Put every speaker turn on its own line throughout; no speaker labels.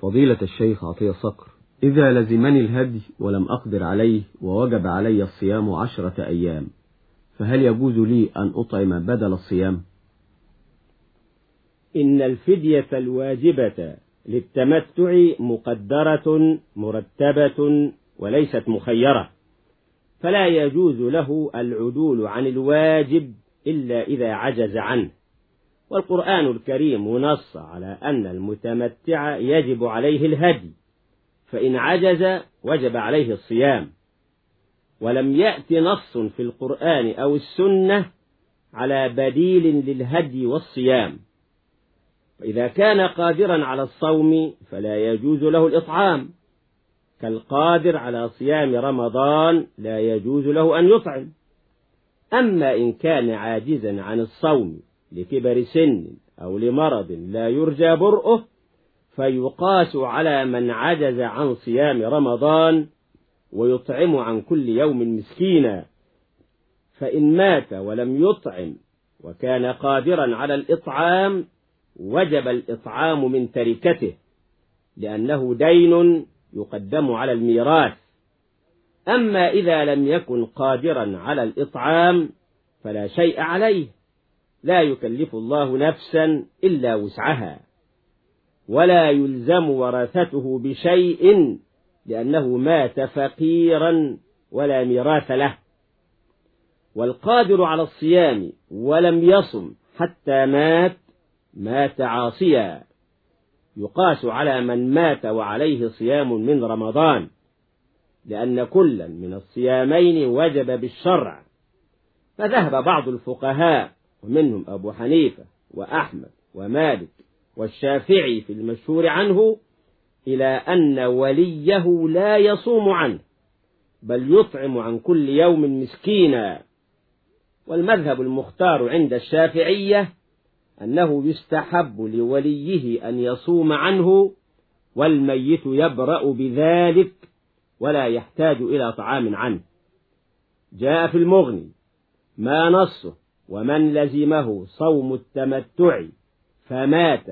فضيلة الشيخ عطية صقر إذا لزمني الهدي ولم أقدر عليه ووجب علي الصيام عشرة أيام فهل يجوز لي أن أطعم بدل الصيام؟
إن الفدية الواجبة للتمتع مقدرة مرتبة وليست مخيرة فلا يجوز له العدول عن الواجب إلا إذا عجز عنه. والقرآن الكريم نص على أن المتمتع يجب عليه الهدي فإن عجز وجب عليه الصيام. ولم يأت نص في القرآن أو السنة على بديل للهدي والصيام. فإذا كان قادرا على الصوم فلا يجوز له الإطعام. كالقادر على صيام رمضان لا يجوز له أن يطعم. أما إن كان عاجزا عن الصوم لكبر سن أو لمرض لا يرجى برؤه فيقاس على من عجز عن صيام رمضان ويطعم عن كل يوم مسكينا. فإن مات ولم يطعم وكان قادرا على الإطعام وجب الإطعام من تركته لأنه دين يقدم على الميراث. أما إذا لم يكن قادرا على الإطعام فلا شيء عليه. لا يكلف الله نفسا إلا وسعها ولا يلزم ورثته بشيء لأنه مات فقيرا ولا ميراث له. والقادر على الصيام ولم يصم حتى مات مات عاصيا. يقاس على من مات وعليه صيام من رمضان لأن كلا من الصيامين وجب بالشرع. فذهب بعض الفقهاء ومنهم أبو حنيفة وأحمد ومالك والشافعي في المشهور عنه إلى أن وليه لا يصوم عنه بل يطعم عن كل يوم مسكينا. والمذهب المختار عند الشافعية أنه يستحب لوليه أن يصوم عنه والميت يبرأ بذلك ولا يحتاج إلى طعام عنه. جاء في المغني ما نصه؟ ومن لزمه صوم التمتع فمات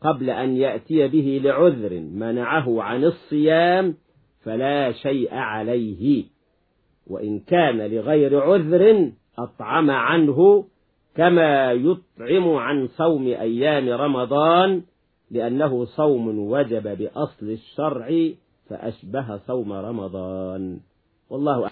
قبل أن يأتي به لعذر منعه عن الصيام فلا شيء عليه. وإن كان لغير عذر أطعم عنه كما يطعم عن صوم أيام رمضان لأنه صوم وجب بأصل الشرع فأشبه صوم رمضان. والله